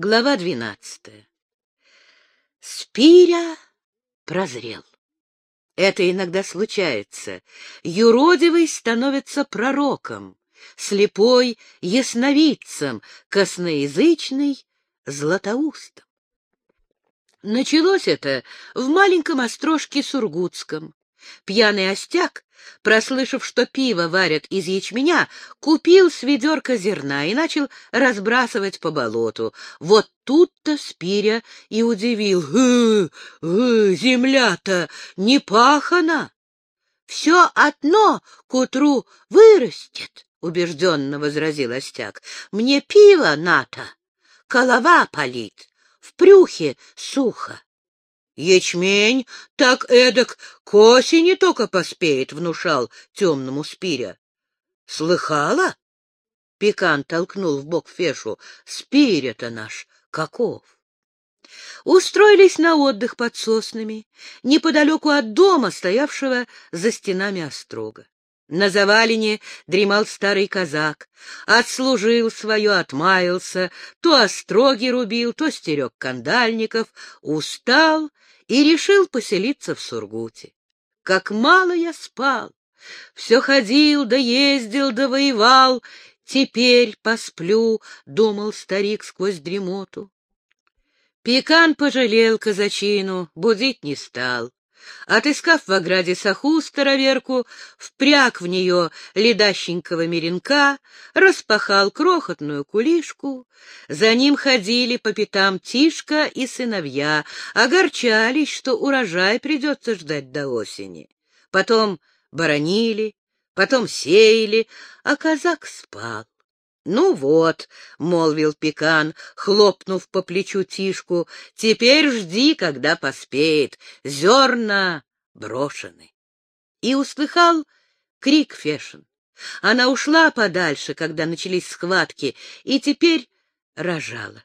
Глава двенадцатая. Спиря прозрел. Это иногда случается. Юродивый становится пророком, слепой — ясновидцем, косноязычный — златоустом. Началось это в маленьком острожке Сургутском. Пьяный остяк, прослышав, что пиво варят из ячменя, купил с ведерка зерна и начал разбрасывать по болоту. Вот тут-то Спиря и удивил. «Э, э, земля-то не пахана! Все одно к утру вырастет, — убежденно возразил остяк. Мне пиво ната, голова палит, в брюхе сухо. Ячмень так эдак к осени только поспеет, — внушал темному спиря. — Слыхала? — Пекан толкнул в бок Фешу. — Спиря-то наш каков? Устроились на отдых под соснами, неподалеку от дома, стоявшего за стенами острога. На завалине дремал старый казак, отслужил свое, отмаялся, то остроги рубил, то стерег кандальников, устал и решил поселиться в Сургуте. Как мало я спал, все ходил да ездил да воевал, теперь посплю, — думал старик сквозь дремоту. Пекан пожалел казачину, будить не стал. Отыскав в ограде саху староверку, впряг в нее ледащенького меренка, распахал крохотную кулишку. За ним ходили по пятам Тишка и сыновья, огорчались, что урожай придется ждать до осени. Потом боронили, потом сеяли, а казак спал. «Ну вот», — молвил Пекан, хлопнув по плечу Тишку, — «теперь жди, когда поспеет. Зерна брошены». И услыхал крик Фешин. Она ушла подальше, когда начались схватки, и теперь рожала.